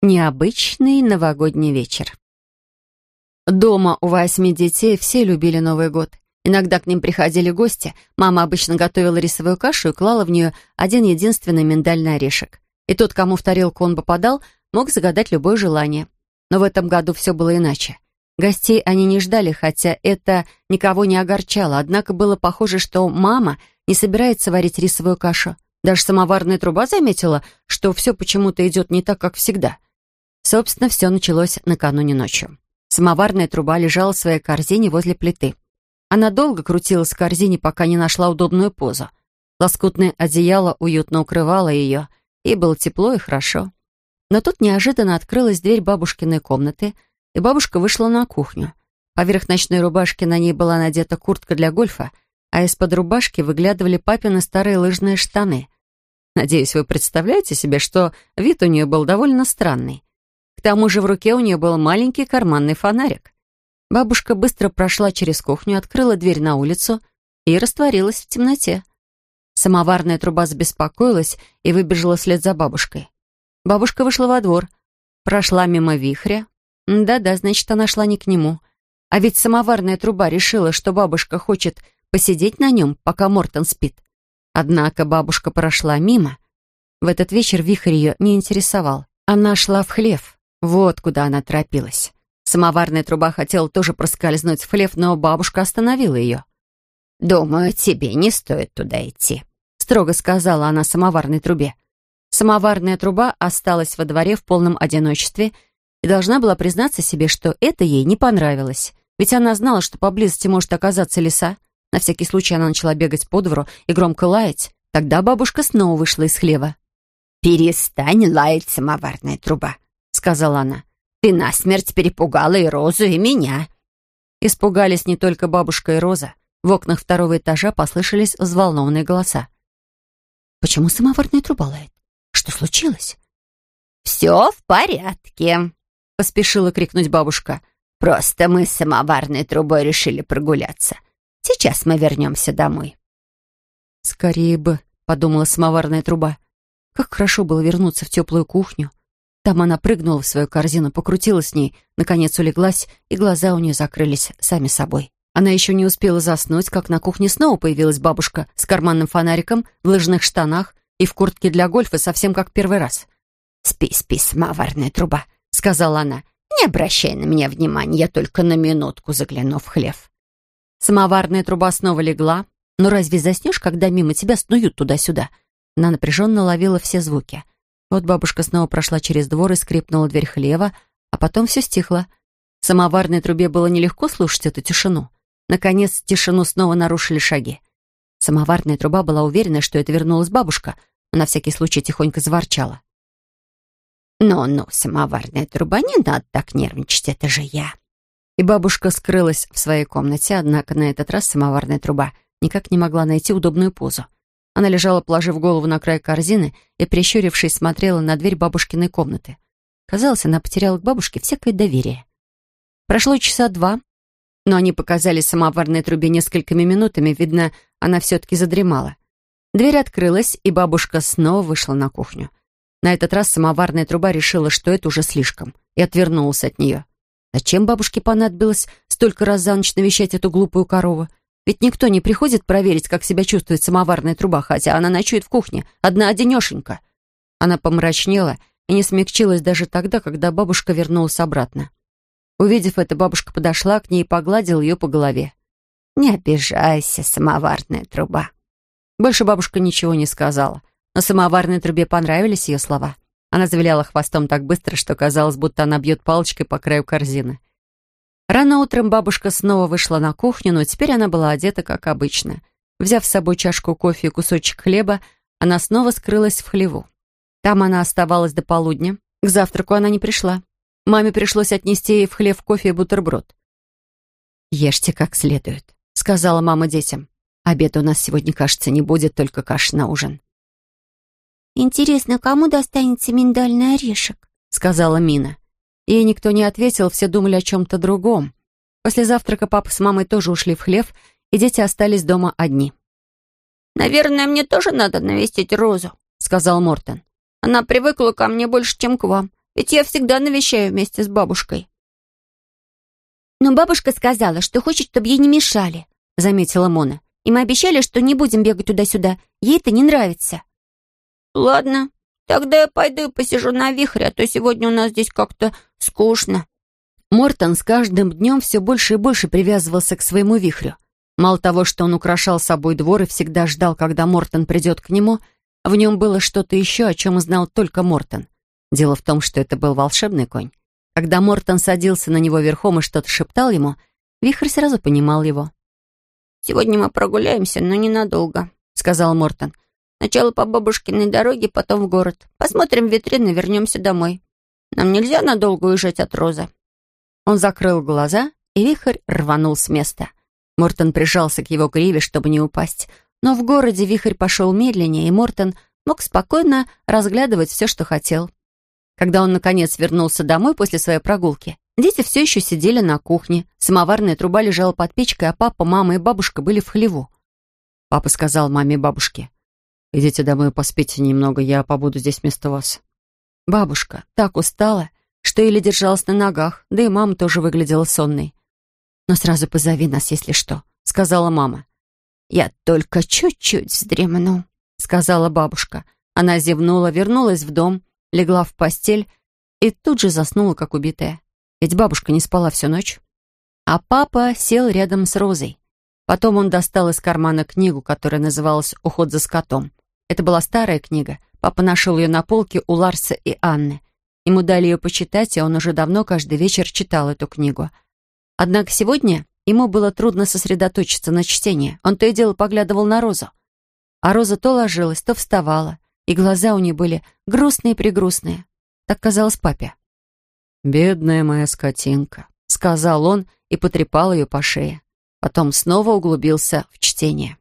Необычный новогодний вечер. Дома у восьми детей все любили Новый год. Иногда к ним приходили гости. Мама обычно готовила рисовую кашу и клала в нее один единственный миндальный орешек. И тот, кому в тарелку он попадал, мог загадать любое желание. Но в этом году все было иначе. Гостей они не ждали, хотя это никого не огорчало. Однако было похоже, что мама не собирается варить рисовую кашу. Даже самоварная труба заметила, что все почему-то идет не так, как всегда. Собственно, все началось накануне ночью. Самоварная труба лежала в своей корзине возле плиты. Она долго крутилась в корзине, пока не нашла удобную позу. Лоскутное одеяло уютно укрывало ее, и было тепло и хорошо. Но тут неожиданно открылась дверь бабушкиной комнаты, и бабушка вышла на кухню. Поверх ночной рубашки на ней была надета куртка для гольфа, а из-под рубашки выглядывали папины старые лыжные штаны. Надеюсь, вы представляете себе, что вид у нее был довольно странный. К тому же в руке у нее был маленький карманный фонарик. Бабушка быстро прошла через кухню, открыла дверь на улицу и растворилась в темноте. Самоварная труба забеспокоилась и выбежала вслед за бабушкой. Бабушка вышла во двор, прошла мимо вихря. Да-да, значит, она шла не к нему. А ведь самоварная труба решила, что бабушка хочет посидеть на нем, пока Мортон спит. Однако бабушка прошла мимо. В этот вечер вихрь ее не интересовал. Она шла в хлев. Вот куда она торопилась. Самоварная труба хотела тоже проскользнуть в хлев, но бабушка остановила ее. «Думаю, тебе не стоит туда идти», — строго сказала она самоварной трубе. Самоварная труба осталась во дворе в полном одиночестве и должна была признаться себе, что это ей не понравилось. Ведь она знала, что поблизости может оказаться леса. На всякий случай она начала бегать по двору и громко лаять. Тогда бабушка снова вышла из хлева. «Перестань лаять, самоварная труба», сказала она. «Ты насмерть перепугала и Розу, и меня». Испугались не только бабушка и Роза. В окнах второго этажа послышались взволнованные голоса. «Почему самоварная труба лает? Что случилось?» «Все в порядке», — поспешила крикнуть бабушка. «Просто мы с самоварной трубой решили прогуляться. Сейчас мы вернемся домой». «Скорее бы», — подумала самоварная труба. «Как хорошо было вернуться в теплую кухню, там она прыгнула в свою корзину, покрутила с ней, наконец улеглась, и глаза у нее закрылись сами собой. Она еще не успела заснуть, как на кухне снова появилась бабушка с карманным фонариком, в лыжных штанах и в куртке для гольфа, совсем как первый раз. «Спи, спи, самоварная труба», — сказала она. «Не обращай на меня внимания, я только на минутку загляну в хлев». Самоварная труба снова легла. Но разве заснешь, когда мимо тебя снуют туда-сюда? Она напряженно ловила все звуки — вот бабушка снова прошла через двор и скрипнула дверь хлева, а потом все стихло. В самоварной трубе было нелегко слушать эту тишину. Наконец, тишину снова нарушили шаги. Самоварная труба была уверена, что это вернулась бабушка, но на всякий случай тихонько заворчала. «Ну-ну, самоварная труба, не надо так нервничать, это же я». И бабушка скрылась в своей комнате, однако на этот раз самоварная труба никак не могла найти удобную позу. Она лежала, положив голову на край корзины и, прищурившись, смотрела на дверь бабушкиной комнаты. Казалось, она потеряла к бабушке всякое доверие. Прошло часа два, но они показали самоварной трубе несколькими минутами. Видно, она все-таки задремала. Дверь открылась, и бабушка снова вышла на кухню. На этот раз самоварная труба решила, что это уже слишком, и отвернулась от нее. Зачем бабушке понадобилось столько раз за ночь навещать эту глупую корову? Ведь никто не приходит проверить, как себя чувствует самоварная труба, хотя она ночует в кухне, одна-одинешенька. Она помрачнела и не смягчилась даже тогда, когда бабушка вернулась обратно. Увидев это, бабушка подошла к ней и погладила ее по голове. «Не обижайся, самоварная труба». Больше бабушка ничего не сказала, но самоварной трубе понравились ее слова. Она завиляла хвостом так быстро, что казалось, будто она бьет палочкой по краю корзины. Рано утром бабушка снова вышла на кухню, но теперь она была одета, как обычно. Взяв с собой чашку кофе и кусочек хлеба, она снова скрылась в хлеву. Там она оставалась до полудня. К завтраку она не пришла. Маме пришлось отнести ей в хлев кофе и бутерброд. «Ешьте как следует», — сказала мама детям. «Обеда у нас сегодня, кажется, не будет, только каша на ужин». «Интересно, кому достанется миндальный орешек?» — сказала Мина. И никто не ответил, все думали о чем-то другом. После завтрака папа с мамой тоже ушли в хлев, и дети остались дома одни. «Наверное, мне тоже надо навестить Розу», — сказал Мортон. «Она привыкла ко мне больше, чем к вам. Ведь я всегда навещаю вместе с бабушкой». «Но бабушка сказала, что хочет, чтобы ей не мешали», — заметила Мона. «И мы обещали, что не будем бегать туда-сюда. Ей это не нравится». «Ладно, тогда я пойду и посижу на вихре, а то сегодня у нас здесь как-то скучно». Мортон с каждым днем все больше и больше привязывался к своему вихрю. Мало того, что он украшал собой двор и всегда ждал, когда Мортон придет к нему, в нем было что-то еще, о чем знал только Мортон. Дело в том, что это был волшебный конь. Когда Мортон садился на него верхом и что-то шептал ему, вихрь сразу понимал его. «Сегодня мы прогуляемся, но ненадолго», — сказал Мортон. «Сначала по бабушкиной дороге, потом в город. Посмотрим витрины, вернемся домой. Нам нельзя надолго уезжать от Розы». Он закрыл глаза, и вихрь рванул с места. Мортон прижался к его гриве, чтобы не упасть. Но в городе вихрь пошел медленнее, и Мортон мог спокойно разглядывать все, что хотел. Когда он, наконец, вернулся домой после своей прогулки, дети все еще сидели на кухне, самоварная труба лежала под печкой, а папа, мама и бабушка были в хлеву. Папа сказал маме и бабушке, «Идите домой, поспите немного, я побуду здесь вместо вас». Бабушка так устала, что еле держалась на ногах, да и мама тоже выглядела сонной. «Но сразу позови нас, если что», — сказала мама. «Я только чуть-чуть вздремну», — сказала бабушка. Она зевнула, вернулась в дом, легла в постель и тут же заснула, как убитая. Ведь бабушка не спала всю ночь. А папа сел рядом с Розой. Потом он достал из кармана книгу, которая называлась «Уход за скотом». Это была старая книга. Папа нашел ее на полке у Ларса и Анны. Ему дали ее почитать, и он уже давно каждый вечер читал эту книгу. Однако сегодня ему было трудно сосредоточиться на чтении. Он то и дело поглядывал на Розу. А Роза то ложилась, то вставала, и глаза у нее были грустные-прегрустные. Так казалось папе. «Бедная моя скотинка», — сказал он и потрепал ее по шее. Потом снова углубился в чтение.